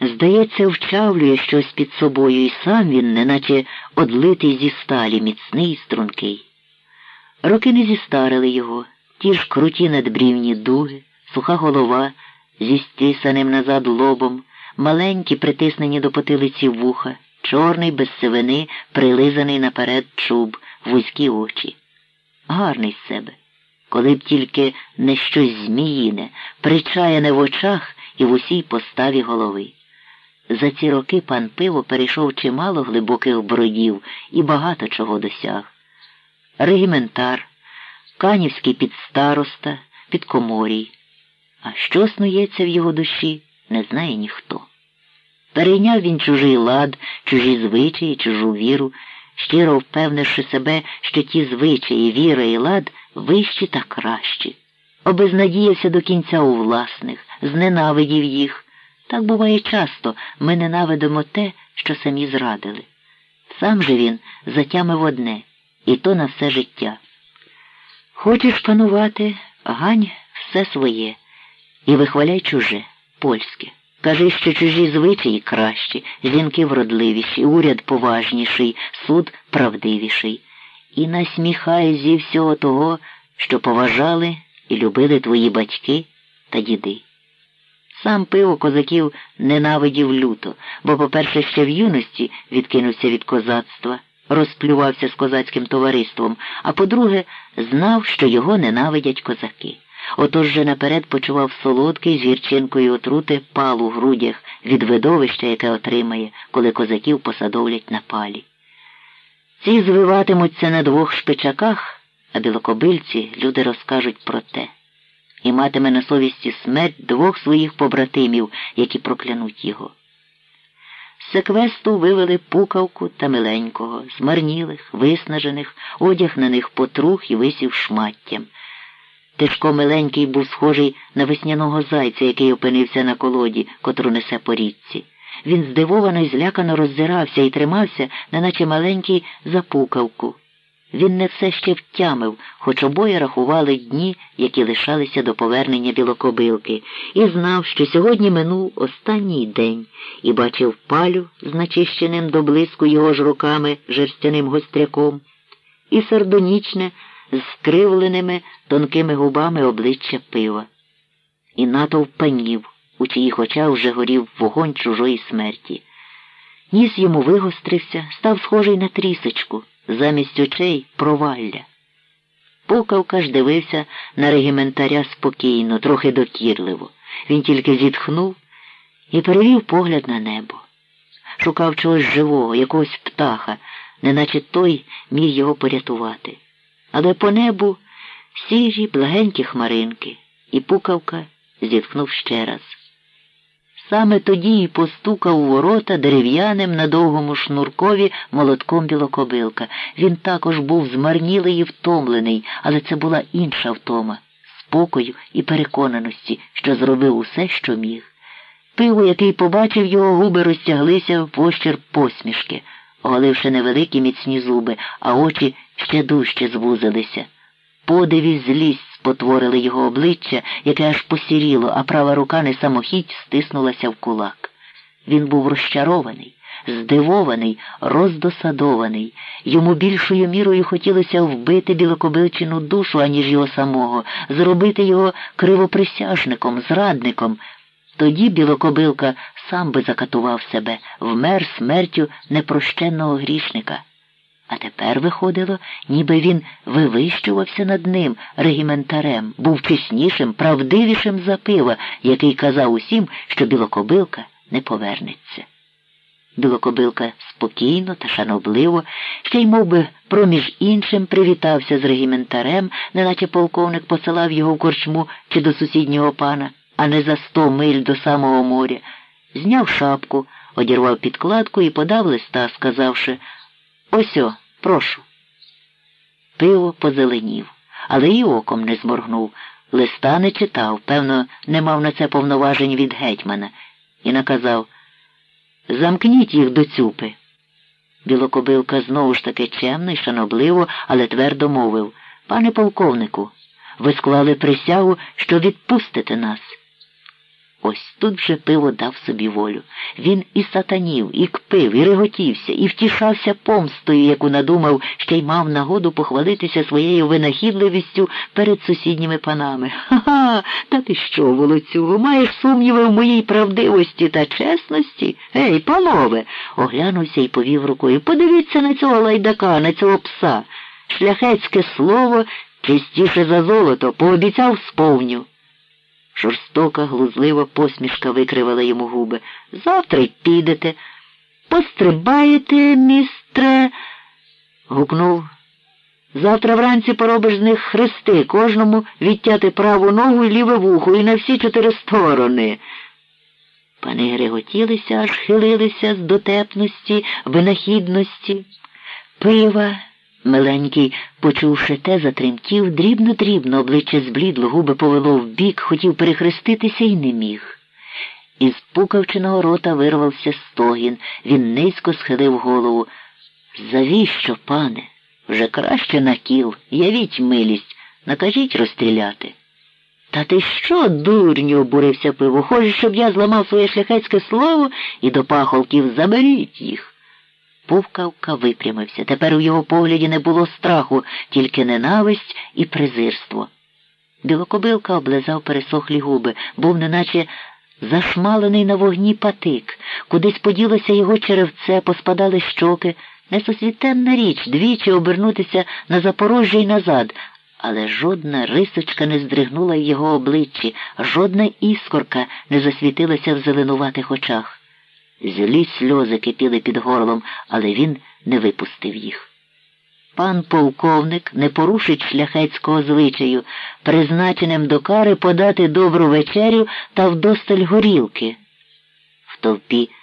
Здається, вчавлює щось під собою, і сам він, неначе одлитий зі сталі, міцний, і стрункий. Роки не зістарили його, ті ж круті надбрівні дуги, суха голова зі стісаним назад лобом, маленькі, притиснені до потилиці вуха, чорний без сивини, прилизаний наперед чуб, вузькі очі. Гарний з себе, коли б тільки не щось зміїне, причаяне в очах і в усій поставі голови. За ці роки пан пиво перейшов чимало глибоких бродів і багато чого досяг. Регіментар, канівський підстароста, підкоморій. А що снується в його душі, не знає ніхто. Перейняв він чужий лад, чужі звичаї, чужу віру, щиро впевнивши себе, що ті звичаї, віра і лад вищі та кращі. Обезнадіявся до кінця у власних, зненавидів їх. Так буває часто ми ненавидимо те, що самі зрадили. Сам же він затямив одне, і то на все життя. Хочеш панувати, гань все своє і вихваляй чуже, польське. Кажи, що чужі звичаї кращі, жінки вродливіші, уряд поважніший, суд правдивіший. І насміхай зі всього того, що поважали і любили твої батьки та діди. Сам пиво козаків ненавидів люто, бо, по-перше, ще в юності відкинувся від козацтва, розплювався з козацьким товариством, а по-друге, знав, що його ненавидять козаки. Отож же наперед почував солодкий з гірчинкою отрути пал у грудях від видовища, яке отримає, коли козаків посадовлять на палі. Ці звиватимуться на двох шпичаках, а білокобильці люди розкажуть про те і матиме на совісті смерть двох своїх побратимів, які проклянуть його. З секвесту вивели пукавку та миленького, змарнілих, виснажених, одяг на них потрух і висів шматтям. Тишко миленький був схожий на весняного зайця, який опинився на колоді, котру несе по річці. Він здивовано й злякано роззирався і тримався, неначе маленький запукавку. Він не все ще втямив, хоч обоє рахували дні, які лишалися до повернення білокобилки, і знав, що сьогодні минув останній день і бачив палю з начищеним до блиску його ж руками жерстяним гостряком, і сардонічне, з скривленими тонкими губами обличчя пива. І натовп панів, у чиїх очах вже горів вогонь чужої смерті. Ніс йому вигострився, став схожий на трісочку замість очей провалля. Покавка ж дивився на регіментаря спокійно, трохи докірливо. Він тільки зітхнув і перевів погляд на небо. Шукав чогось живого, якогось птаха, неначе той міг його порятувати. Але по небу сірі, благенькі хмаринки, і пукавка зітхнув ще раз. Саме тоді й постукав у ворота дерев'яним на довгому шнуркові молотком білокобилка. Він також був змарнілий і втомлений, але це була інша втома, спокою і переконаності, що зробив усе, що міг. Пиво, який побачив його губи, розтяглися в пощір посмішки, оголивши невеликі міцні зуби, а очі ще дужче звузилися. Подиві злість спотворили його обличчя, яке аж посіріло, а права рука не самохідь стиснулася в кулак. Він був розчарований, здивований, роздосадований. Йому більшою мірою хотілося вбити білокобилчину душу, аніж його самого, зробити його кривоприсяжником, зрадником. Тоді білокобилка сам би закатував себе, вмер смертю непрощенного грішника. А тепер виходило, ніби він вивищувався над ним регіментарем, був чеснішим, правдивішим за пива, який казав усім, що білокобилка не повернеться. Білокобилка спокійно та шанобливо, ще й мов би, проміж іншим привітався з регіментарем, неначе полковник посилав його в корчму чи до сусіднього пана, а не за сто миль до самого моря. Зняв шапку, одірвав підкладку і подав листа, сказавши Осьо, прошу. Пиво позеленів, але й оком не зморгнув. Листа не читав, певно, не мав на це повноважень від гетьмана, і наказав Замкніть їх до цюпи. Білокобилка знову ж таки чемно й шанобливо, але твердо мовив Пане полковнику, ви склали присягу, що відпустите нас. Ось тут вже пиво дав собі волю. Він і сатанів, і кпив, і реготівся, і втішався помстою, яку надумав, ще й мав нагоду похвалитися своєю винахідливістю перед сусідніми панами. Ха-ха, та ти що, волоцюгу, маєш сумніви в моїй правдивості та чесності? Ей, панове, оглянувся і повів рукою. Подивіться на цього лайдака, на цього пса. Шляхетське слово чистіше за золото, пообіцяв сповню. Жорстока, глузлива посмішка викривала йому губи. Завтра й підете. Пострибаєте, містре, гукнув. Завтра вранці поробиш з них хрести, кожному відтяти праву ногу і ліве вухо і на всі чотири сторони. Пани греготілися, аж хилилися з дотепності, винахідності, пива. Миленький, почувши те, затремтів, дрібно-дрібно обличчя зблідло, губи повело вбік, хотів перехреститися і не міг. Із пукавченого рота вирвався стогін. Він низько схилив голову. Завіщо, пане? Вже краще на кіл. Явіть милість, накажіть розстріляти. Та ти що, дурню, обурився пиво, хочеш, щоб я зламав своє шляхетське слово і до пахолків заберіть їх. Пувкавка випрямився. Тепер у його погляді не було страху, тільки ненависть і презирство. Білокобилка облизав пересохлі губи, був неначе зашмалений на вогні патик, кудись поділося його черевце, поспадали щоки. Несосвітенна річ двічі обернутися на Запорожжя й назад, але жодна рисочка не здригнула в його обличчі, жодна іскорка не засвітилася в зеленуватих очах. Злі сльози кипіли під горлом, але він не випустив їх. Пан полковник не порушить шляхетського звичаю, призначеним до кари подати добру вечерю та вдосталь горілки. В товпі